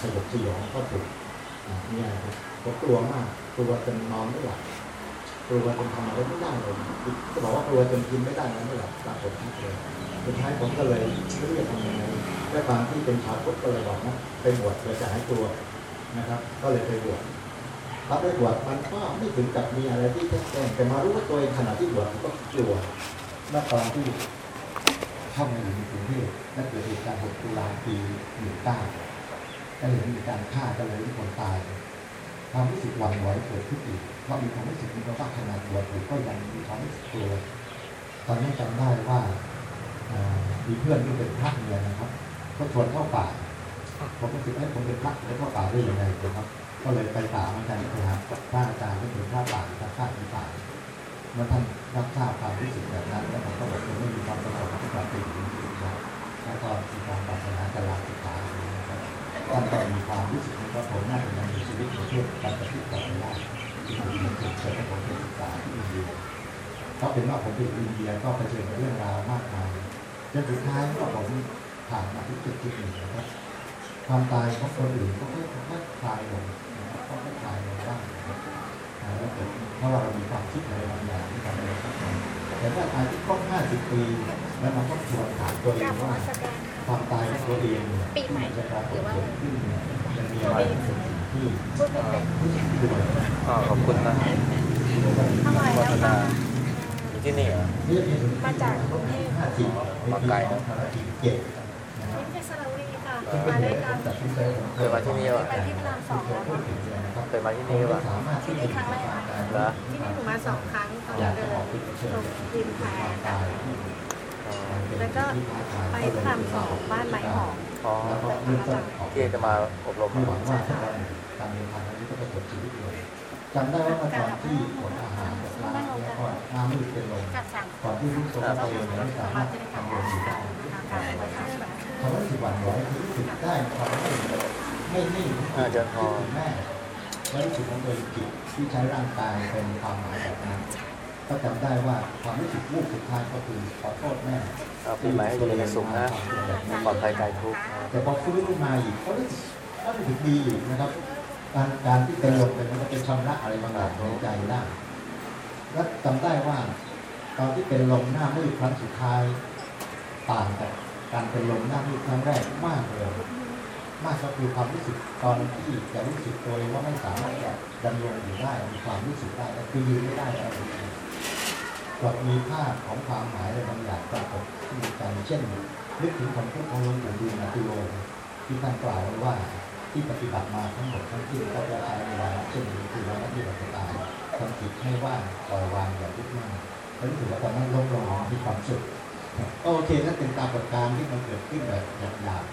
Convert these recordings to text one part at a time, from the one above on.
สยดสยองก็ถูกอ่าเนี่ยครับผมกลัวมากกลัวจนนอนไม่หลับกลัวจนทำอะไรไม่ได้เลยจะบอกว่ากลัวจนกินไม่ได้นอนไม่หลับปรากฏชัดเลยสุดท้ายผมก็เลยไม่รู้จะทำยังไงด้วยความที่เป็นชาวพุทธก็เลยบอกนะไปบวชเพื่อจะให้กลัวนะครับ ก็เลยไปบวชรับได้บวชมันก็ไม่ถึงกับมีอะไรที่แจ้งแต่มารู้ว่าตัวเองขณะที่บวชก็กลัวเมื่อตอนที่เข้ามาอยู่ในกรุงเทพและเกิดเหตุการณ์6ตุลาปี19 ก็เลยมีการฆ่าก็เลยมีคนตายความรู้สึกหวั่นไหวเกิดขึ้นอีกเพราะมีความรู้สึกมีว่าขนาดบวชอยู่ก็ยังมีความรู้สึกกลัว ตอนนั้นจำได้ว่ามีเพื่อนที่เป็นพระเนี่ยนะครับก็ชวนเข้าป่าผมก็คิดว่าผมเป็นพระแล้วเข้าป่าได้ยังไงนะครับ ก็เลยไปป่าเหมือนกันไปหาพระอาจารย์ที่เป็นพระป่าพระข้าที่ป่าเมื่อท่านรับทราบความรู้สึกแบบนั้นแล้วผมก็บอกว่าไม่มีความประสงค์ที่จะเป็นจริงๆนะแล้วก็มีความปรารถนาจะลาสิกขา นะครับท่านมีความรู้สึกว่าผมน่าจะยังมีชีวิตในเทศการปฏิบัติได้ที่ผมเป็นเกิดเกิดให้ผมเป็นศึกษาที่อินเดียก็เป็นว่าผมไปอินเดียก็ไปเจอเรื่องราวมากมายจนสุดท้ายก็ผมผ่านมาที่จุดจุดหนึ่งนะครับความตายของคนอื่นก็ค่อยๆคลายลงนะครับก็ค่อยๆคลายลงบ้างนะครับอ่าแล้วเกิดเพราะว่าเรามีความคิดอะไรบางอย่างที่ทำให้เราต้องแต่ถ้าตายที่ครบ50 ปี แล้วเราก็ทวนถามตัวเองว่า ความตายของตัวเองเนี่ยปีใหม่จะปรากฏหรือว่าเกิดขึ้นเนี่ยมันมีอะไรเป็นสิ่งที่พูดไม่เป็นรู้สึกกลัวอ๋อขอบคุณนะอร่อยวัแล้วฒค่ะนาอยู่ที่นี่เหรอมาจากกรุงเทพห้าสิบมาไกลนะภารกิจเจ็ดนะครับนี่เพชรบุรีค่ะเออมาด้วยกันเคยมาที่นี่ป่ะไปที่พระรามสองแล้วค่ะเคยมาที่นี่ป่ะที่นี่ครั้งแรกเหรอที่นี่หนูมาสองครั้งตอนอยากเดิจะนออกไปเชิญลงริมแพ ความตายที่อ๋อแล้วก็ไปพระรามสองบ้านไม้หอมอ๋อแล้วก็เริ่มต้นออกที่จะมาอบรมไม่หวังว่าการเดินทางนี้ก็จะจบชีวิตเลยจำได้ว่าเมื่อตอนที่อดอาหารกับร้านแล้วก็น้ำมืดเป็นลมกัดสั่งก่อนที่รู้ตัวว่าตัวเองไม่สามารถทำงานอยู่ได้เขารู้สึกหวั่นไหวรู้สึกได้ความไม่ไม่นิ่งอ่าเจริญพรคิดถึงแม่และรู้สึกของตัวเองจิตที่ใช้ร่างกายเป็นความหมายแบบนั้น ก็จำได้ว่าความรู้สึกวูบสุดท้ายก็คือขอโทษแม่เอาปีใหม่ให้อยู่ในสุขนะปลอดภัยไกลทุกข์แต่พอฟื้นขึ้นมาอีกก็รู้สึกก็รู้สึกดีอีกนะครับ การการที่เป็นลมเป็นมันก็เป็นชำระอะไรบางอย่างในใจได้และจำได้ว่า ตอนที่เป็นลมหน้ามืดครั้งสุดท้ายต่างจากการเป็นลมหน้ามืดครั้งแรกมากเลยมากก็คือความรู้สึกตอนที่จะรู้สึกตัวเองว่าไม่สามารถจะดำรงอยู่ได้มีความรู้สึกได้ก็คือยืนไม่ได้แล้ว ก็มีภาพของความหมายอะไรบางอย่างปรากฏขึ้นในเช่นนึกถึงคำพูดของหลวงปู่ดูลนาติโลที่ท่านกล่าวไว้ว่าที่ปฏิบัติมาทั้งหมดทั้งสิ้นก็จะใช้เวลาเช่นนี้คือวันที่เราจะตายทำจิตให้ว่างปล่อยวางอย่ายึดมั่นแล้วรู้สึกว่าตอนนั้นลงลงมีความสุขก็โอเคนั่นเป็นปรากฏการณ์ที่มันเกิดขึ้นแบบหยาบ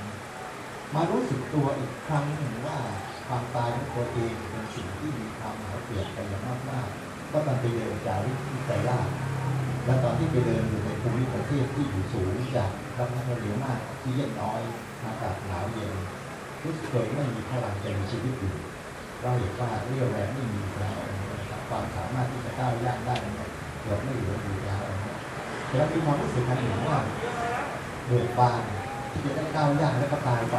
ๆมารู้สึกตัวอีกครั้งหนึ่งว่าความตายของตัวเองเป็นสิ่งที่มีความหมายเปลี่ยนไปอย่างมากๆก็มันไปเดินจาริกที่ใจล่า และตอนที่ไปเดินอยู่ในภูมิประเทศที่อยู่สูงจากรัฐนครเหนือมากที่เย็นน้อยอากาศหนาวเย็นรู้สึกตัวเองไม่มีพลังจะมีชีวิตอยู่เราเห็นว่าเรี่ยวแรงไม่มีแล้วนะครับความสามารถที่จะก้าวย่างได้เนี่ยเกือบไม่เหลืออยู่แล้วแต่เรามีความรู้สึกทันหนึ่งว่าเบิกบานที่จะได้ก้าวย่างและก็ตายไป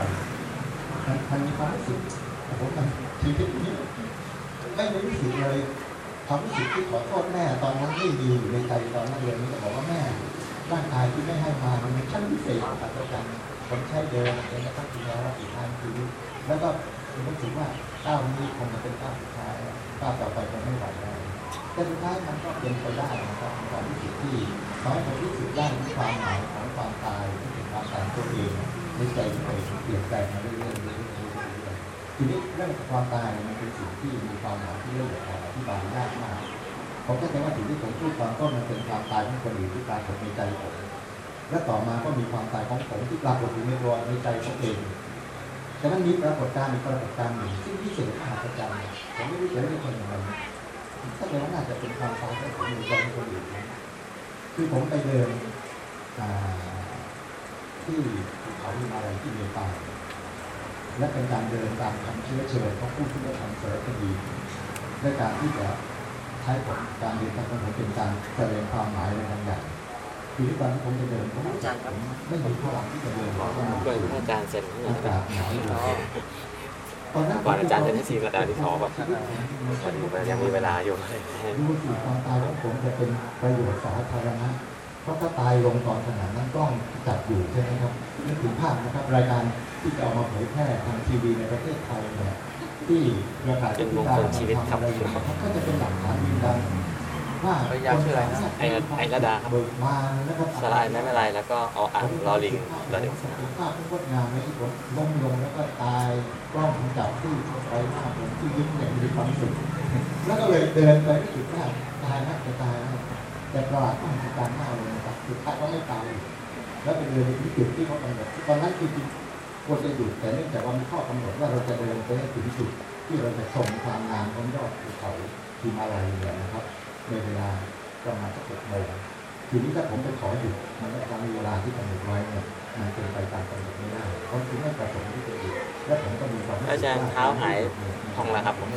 มันมันมีความรู้สึกโอ้โหมันชีวิตนี้ไม่ได้รู้สึกเลย ความรู้สึกที่ขอโทษแม่ตอนนั้นไม่มีอยู่ในใจตอนนั้นเลยนี่ก็บอกว่าแม่ร่างกายที่ไม่ให้มามันเป็นชั้นพิเศษของปัจจุบันผมใช้เดินจนกระทั่งถึงแล้วอีกทางชีวิตแล้วก็รู้สึกว่าก้าวนี้คงจะเป็นก้าวสุดท้ายก้าวต่อไปคงไม่ไหวแล้วแต่สุดท้ายมันก็เป็นไปได้นะครับความรู้สึกที่ทำให้ผมรู้สึกได้ถึงความหมายของความตายที่เป็นความตายตัวเองในใจที่เปลี่ยนแปลงมาเรื่อยๆ ทีนี้เรื่องความตายมันเป็นสิ่งที่มีความหมายที่เรื่องของอธิบายยากมากผมก็จะว่าสิ่งที่ผมพูดตอนต้นมันเป็นความตายของคนอื่นที่ปรากฏในใจผมและต่อมาก็มีความตายของผมที่ปรากฏอยู่ในตัวในใจผมเองแต่มันมีปรากฏการณ์อีกปรากฏการณ์หนึ่งซึ่งพิเศษมหัศจรรย์ผมไม่รู้จะเรียกมันยังไงถ้าเกิดว่าน่าจะเป็นความตายของผมในใจคนอื่นคือผมไปเดินที่ภูเขาหิมาลัยที่เนปาล และเป็นการเดินตามคำเชื้อเชิญของผู้ที่ได้ทำสารคดีด้วยการที่จะใช้ผลการเดินทางของผมเป็นการแสดงความหมายอะไรบางอย่างคือที่ตอนที่ผมจะเดินผมรู้จักผมไม่มีพลังที่จะเดินเพราะว่าด้วยพระอาจารย์เสร็จอากาศหนาวอยู่ตอนนั้นก่อนอาจารย์จะได้ซีกระดาษที่สองแบบพอดีมันยังมีเวลาอยู่ดูสิความตายของผมจะเป็นประโยชน์สาธารณะเพราะถ้าตายลงตอนขนาดนั้นกล้องจับอยู่ใช่ไหมครับนึกถึงภาพนะครับรายการที่จะเอามาเผยแพร่ทางทีวีในประเทศไทยเนี่ยที่เครือข่ายเป็นวงกลมชีวิตครับอะไรอยู่นะครับก็จะเป็นหลักฐานยืนยันว่าภรรยาชื่ออะไรนะไอ้ไอ้ระดาครับเบิกบานนะครับสลายไม่เป็นไรแล้วก็เอาอ่างรอลิงแล้วเดี๋ยวภาพที่งดงามในที่ผมล้มลงแล้วก็ตายกล้องจับที่ไปหน้าผมที่ยิ้มอย่างมีความสุขแล้วก็เลยเดินไปที่จุดว่าตายแล้วจะตายแล้ว แต่ประหลาดมากคือการหน้าเลยนะครับสุดท้ายก็ไม่ตายแล้วไปเดินไปที่จุดที่เขากำหนดตอนนั้นจริงๆควรจะหยุดแต่เนื่องจากว่ามีข้อกำหนดว่าเราจะเดินไปให้ถึงจุดที่เราจะชมความงามของยอดภูเขาฮิมาลัยเนี่ยนะครับ ในเวลาประมาณสักหกโมงทีนี้ถ้าผมไปขอหยุดมันก็จะมีเวลาที่กำหนดไว้เนี่ยมันเป็นไปตามกำหนดไม่ได้เพราะคือไม่ประสงค์ที่จะหยุดและผมก็มีความรู้สึกอาจารย์เท้าหายพองแล้วครับผม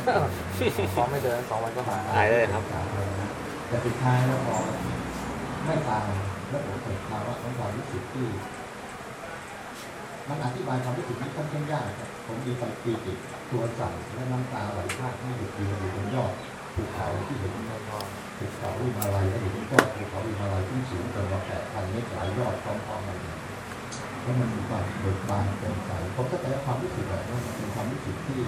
พร้อมไม่เดินสองวันก็หายหายเลยครับ แต่สุดท้ายแล้วพอไม่ตายแล้วผมเกิดภาวะของความรู้สึกที่มันอธิบายความรู้สึกนี้ค่อนข้างยากครับผมมีความปีติตัวสั่นและน้ำตาไหลพรากไม่หยุดยืนอยู่บนยอดภูเขาที่เห็นภูเขาวิมาลัยและเห็นยอดภูเขาวิมาลัยที่สูงเกินกว่าแปดพันเมตรหลายยอดพร้อมๆกันแล้วมันมีความเบิกบานเต็มใจผมก็แต่ความรู้สึกแบบนั้นมันเป็นความรู้สึกที่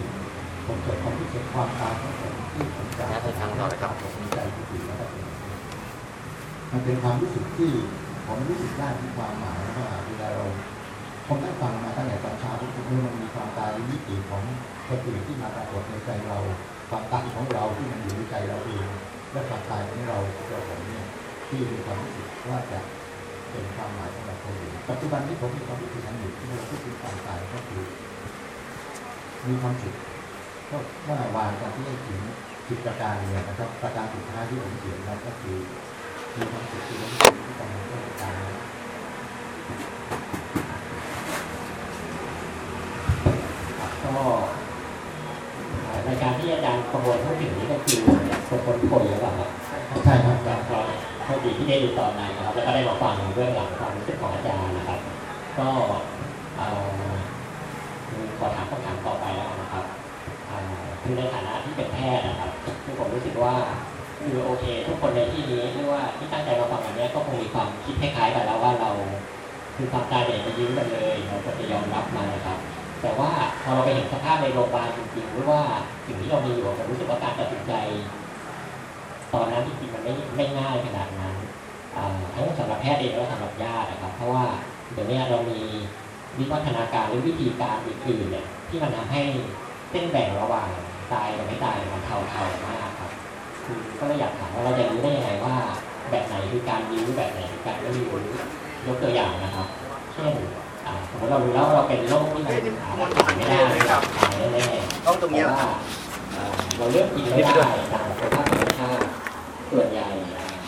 ผมเกิดความรู้สึกความตายของผมที่ผมจากน่าจะทำต่อเลยครับผมมีใจที่ดีแล้วก็เป็นมันเป็นความรู้สึกที่ผมรู้สึกได้ถึงความหมายว่าเวลาเราผมได้ฟังมาตั้งแต่ตอนเช้าที่ผมมันมีความตายมิติของคนอื่นที่มาปรากฏในใจเราความตายของเราที่มันอยู่ในใจเราเองและความตายของเราตัวผมเนี่ยที่มีความรู้สึกว่าจะเป็นความหมายสำหรับคนอื่นปัจจุบันนี้ผมมีความรู้สึกอันหนึ่งที่เราพูดถึงความตายก็คือมีความสุข ก็เมื่อวานตอนที่ได้ถึงสิบประการเนี่ยนะครับ ประการสุดท้ายที่ผมเขียนไว้ก็คือมีความสุขที่เราที่ที่กำลังต้องการก็รายการที่อาจารย์ประมวลพูดถึงนี่ก็คือคนคนคนหรือเปล่าครับใช่ครับก็ก็โชคดีที่ได้ดูตอนนั้นนะครับ แล้วก็ได้มาฟังเรื่องหลังความรู้สึกของอาจารย์นะครับ ก็ขอถามคำถามต่อไปแล้วนะครับ คือในฐานะที่เป็นแพทย์นะครับคือผมรู้สึกว่าคือโอเค ทุกคนในที่นี้ไม่ว่าที่ตั้งใจมาฟังอันนี้ก็คงมีความคิดคล้ายๆกันแล้วว่าเราคือความตายเนี่ยจะยื้อกันเลยเราควรจะยอมรับมันนะครับ แต่ว่าพอเราไปเห็นสภาพในโรงพยาบาลจริงๆหรือว่าสิ่งที่เรามีอยู่ผมรู้สึกว่าการตัดสินใจ ตอนนั้นจริงๆมันไม่ไม่ง่ายขนาดนั้นทั้งสำหรับแพทย์เองและสำหรับญาตินะครับ เพราะว่าเดี๋ยวนี้เรามีวิวัฒนาการหรือวิธีการอื่นๆเนี่ยที่มันทำให้เส้นแบ่งระหว่าง ตายกับไม่ตายมันเท่าๆมากครับคือก็เลยอยากถามว่าเราจะรู้ได้ยังไงว่า แบบไหนคือการยื้อแบบไหนคือการไม่ยื้อยกตัวอย่างนะครับ เช่นอ่าสมมติเรารู้แล้วว่าเราเป็นโรคที่มันหารักษาไม่ได้หรือตายแน่ๆต้องตรงนี้แต่ว่าเอ่อเราเลือกกินไม่ได้ตามสภาพธรรมชาติส่วนใหญ่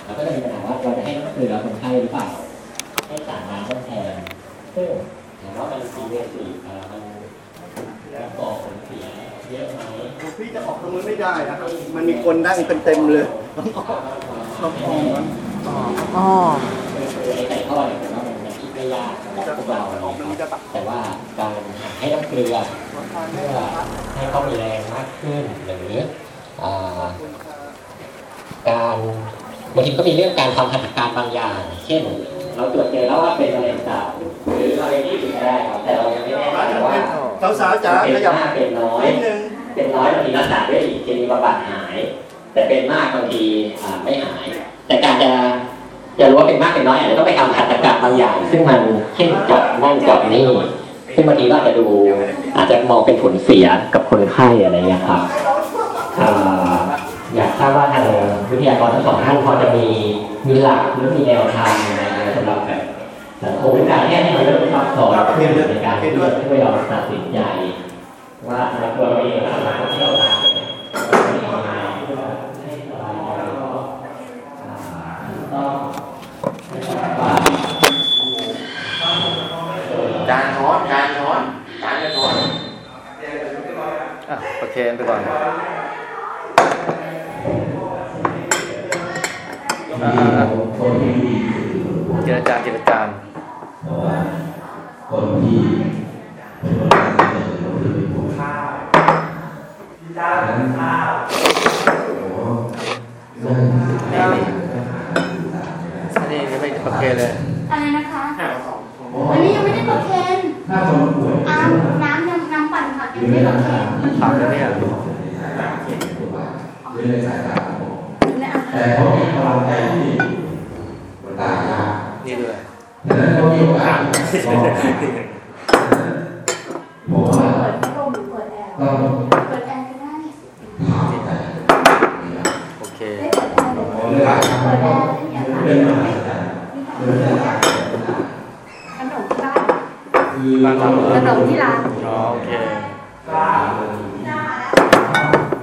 เราก็จะมีปัญหาว่าเราจะให้น้ำเกลือคนไข้หรือเปล่าให้สารน้ำต้นแทนซึ่งถามว่ามันซีเรียสอีกเอ่อมันมันก่อ พี่จะออกตรงนู้นไม่ได้นะมันมีคนนั่งเต็มๆเลยต้องออกต้องออกนะอ๋อคือไอ้ไก่ทอดเนี่ยผมว่ามันมันคิดไม่ยากสำหรับพวกเราออกตรงนี้นะคจะรับตัดแต่ว่าการให้น้ำเกลือเพื่อให้เขามีแรงมากขึ้นหรืออ่าการบางทีก็มีเรื่องการทำหัตถการบางอย่าง เช่น เราตรวจเจอแล้วว่าเป็นมะเร็งตับหรือมะเร็งที่อื่นก็ได้ครับแต่เรายังไม่แน่ใจว่า สาวๆจ๋าเป็นขยับมากเป็นน้อยนิดนึงเป็นน้อยบางทีรักษาด้วยอีกเคมีบำบัดหาย แต่เป็นมากบางทีอ่าไม่หาย แต่การจะจะรู้ว่าเป็นมากเป็นน้อยอาจจะต้องไปทำหัตถการบางอย่าง ซึ่งมันเช่นเจาะนั่นเจาะนี่ซึ่งบางทีก็อาจจะดูอาจจะมองเป็นผลเสียกับคนไข้อะไรอย่างเงี้ยครับอ่าอยากทราบว่าทางวิทยากรทั้งสองท่านพอจะมีมีหลักหรือมีแนวทางอะไรสำหรับแบบ สังคมการแพทย์ให้มันเริ่มซับซ้อนขึ้นในการที่เราช่วยเราตัดสินใจ ว่าในตัวเราเองอนาคตที่เราตามเนี่ยเราจะทำยังไงเพื่อให้สบายใจแล้วก็อ่าต้องไม่ต้องว่าจานช้อนจานช้อนจานช้อนอะประเคนไปก่อนอ่าเจรจาเจรจา เพราะว่าคนที่เป็นคนที่เป็นผู้ฆ่า อันนี้ยังไม่โอเคเลย อะไรนะคะอันนี้ยังไม่ได้ประเคนอ้าวน้ำยังน้ำปั่นค่ะยังไม่ได้ประเคน ถามแล้วเนี่ย และอาหาร แต่เขามีกำลังใจที่ต่างกัน นี่ด้วย ดังนั้นเขามีโอกาส ผมว่าเปิดพัดลมหรือเปิดแอร์ต้องเปิดแอร์ก็ได้ถามใจโอเคได้เปิดแอร์เลยเปิดแอร์ได้เนี่ยค่ะขนมที่บ้านคือบ้านเราเหรอขนมที่ร้านอ๋อโอเค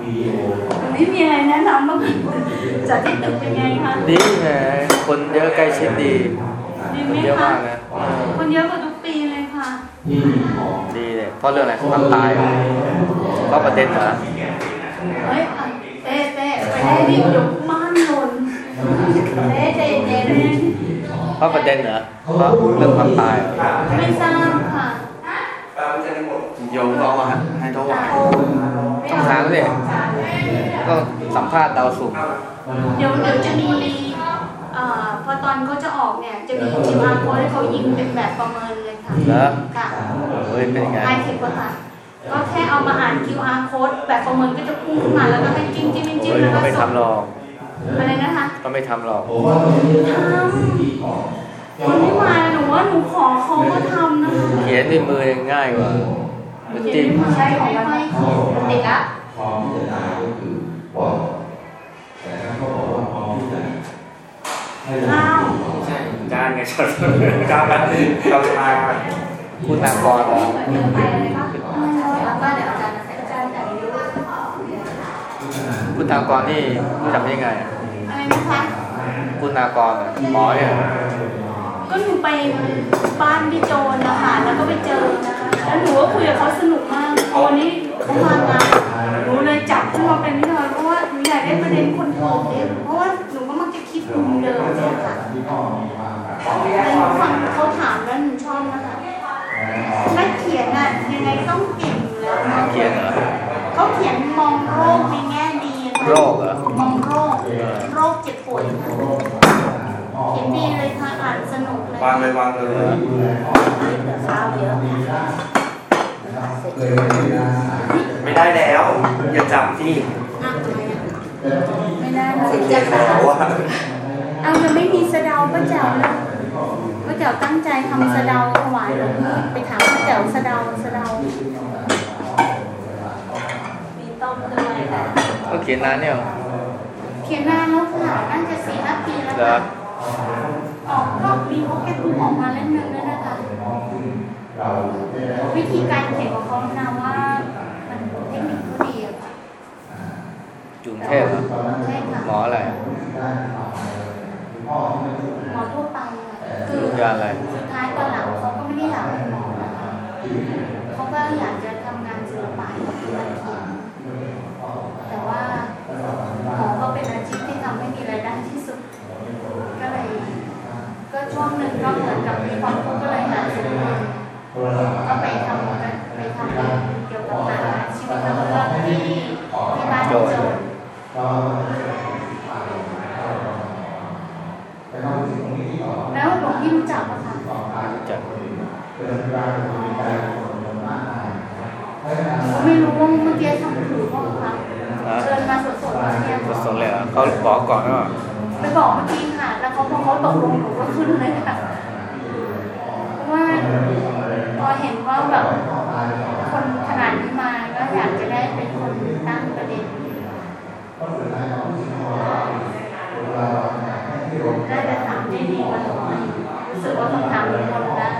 วีดีโอวันนี้มีอะไรแนะนำบ้างจัดที่ตึกเป็นไงคะดีแหมคนเยอะใกล้ชิดดีดีคไหมนเยอะคะมากนะเออคนเยอะกว่าทุก ปีเลยค่ะที่มีของดีเลยเพราะเรื่องอะไรความตายเหรอเพราะประเด็นเหรอเฮ้ยอะเต้เต้ไปได้ดิเดี๋ยวม่านหล่นเต้เต้เต้เต้เพราะประเด็นเหรอเพราะเรื่องความตายเหรอไม่ทราบค่ะโยมก็เอามาให้เขาหวานต้องถามสิก็สัมภาษณ์ดาวสุกร์เดี๋ยวเดี๋ยวจะมีเอ่อ พอตอนเขาจะออกเนี่ยจะมี QR code ให้เขายิงเป็นแบบประเมินเลยค่ะเหรอค่ะเฮ้ยเป็นยังไงไอคิดว่าค่ะก็แค่เอามาอ่าน QR code แบบประเมินก็จะพุ่งขึ้นมาแล้วก็ให้จิ้มจิ้มจิ้มจิ้มเฮ้ยแล้วก็ก็ไม่ส่งทำหรอกอะไรนะคะก็ไม่ทำหรอกผมว่าตรงนี้น่าจะเป็นสิ่งที่ของคนที่มาหนูว่าหนูขอเขาก็ทำนะคะเขียนด้วยมือง่ายกว่าจเขียรินงใช้ของมันไม่ติดละพร้อมที่จะตายก็คือบอก ให้อ้าวการไงชดการแบบเรามาคุณนากรเหรอเดี๋ยวไปอะไรบ้างแล้วก็เดี๋ยวอาจารย์จะใส่อาจารย์แต่งรูปคุณนากรนี่รู้จักได้ยังไงอะอะไรนะคะคุณนากรอะหมอเนี่ยก็หนูไปบ้านพี่โจนนะคะแล้วก็ไปเจอนะคะแล้วหนูก็คุยกับเขาสนุกมากพอวันนี้เขามางานหนูเลยจับขึ้นมาเป็นนิทานเพราะว่าหนูอยากได้ประเด็นคนโทรเองเพราะว่าหนูก็มักจะคิดมุมเดิมเนี่ยค่ะ ที่พ่อมีมาแบบ แต่หนูฟังเขาถามแล้วหนูชอบนะคะนักเขียนอะยังไงต้องเก่งอยู่แล้วนะ เขียนเหรอ เขาเขียนมองโรคในแง่ดีอะค่ะ โรคเหรอ มองโรคโรคเจ็บป่วยเขียนดีเลยค่ะอ่านสนุกเลย วางเลยวางเลยเช้าเยอะเคยไม่ได้ไม่ได้แล้ว อย่าจับที่อะไม่ได้นะเสียใจขอว่าเอายังไม่มีสะเดาป้าแจ๋วเลยป้าแจ๋วตั้งใจทำสะเดาถวายหลวงพี่ไปถามป้าแจ๋วสะเดาสะเดามีต้มด้วยแต่ก็เขียนนานเนี่ยเหรอเขียนนานแล้วค่ะน่าจะสี่ห้าปีแล้วเหรอค่ะ ออกรอบปีเขาแค่เพิ่งออกมาเล่มนึงนั่นนะคะวิธีการเขียนของเขานะว่ามันเทคนิคเขาดีอะค่ะจุงเทพเหรอใช่ค่ะหมออะไรหมอทั่วไปอะคือโรงพยาบาลอะไรสุดท้ายตอนหลังเขาก็ไม่ได้อยากเป็นหมอนะคะเขาก็อยากจะทำงานศิลปะคือการเขียนแต่ว่าหมอก็เป็นอาชีพที่ทำให้มีรายได้ที่สุดก็เลย ก็ช่วงหนึ่งก็เหมือนกับมีความทุกข์ก็เลยหาซื้อเงินก็ไปทำกันไปทำเกี่ยวกับหนังชีวิตนักเรื่องที่ที่บ้านโจรแล้วหลวงพี่รู้จักปะคะจะไม่รู้ว่าเมื่อกี้ทำถูกเปล่าคะเชิญมาสดๆเลยเนี่ยสดๆเลยเหรอเขาบอกก่อนว่าไปบอกเมื่อกี้ เขาพอเขาตกลงหนูก็ขึ้นเลยค่ะเพราะว่าพอเห็นว่าแบบคนขนาดนี้มาก็อยากจะได้เป็นคนตั้งประเด็นน่าจะถามได้ดีกว่าหน่อยรู้สึกว่าคำถามมันหมดแล้ว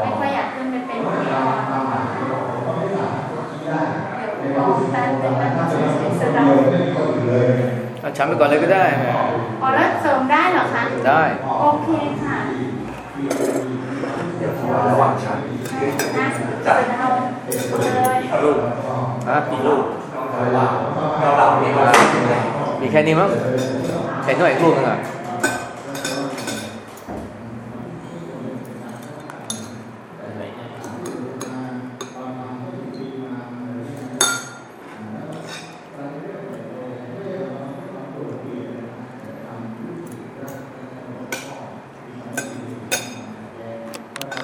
ไม่ค่อยอยากขึ้นไปเป็นพิธีกรเดี๋ยวรอแป๊บนึงแล้วจะเสียสะดาว เอาฉันไปก่อนเลยก็ได้แหม อ๋อแล้วเสริมได้เหรอคะ ได้ โอเคค่ะ ระหว่างชั้น นะ จะเอาเลยเอาลูกฮะมีลูกเราหลับนี่ก็มีแค่นี้มั้งเห็นด้วยอีกรูปนึงอะอ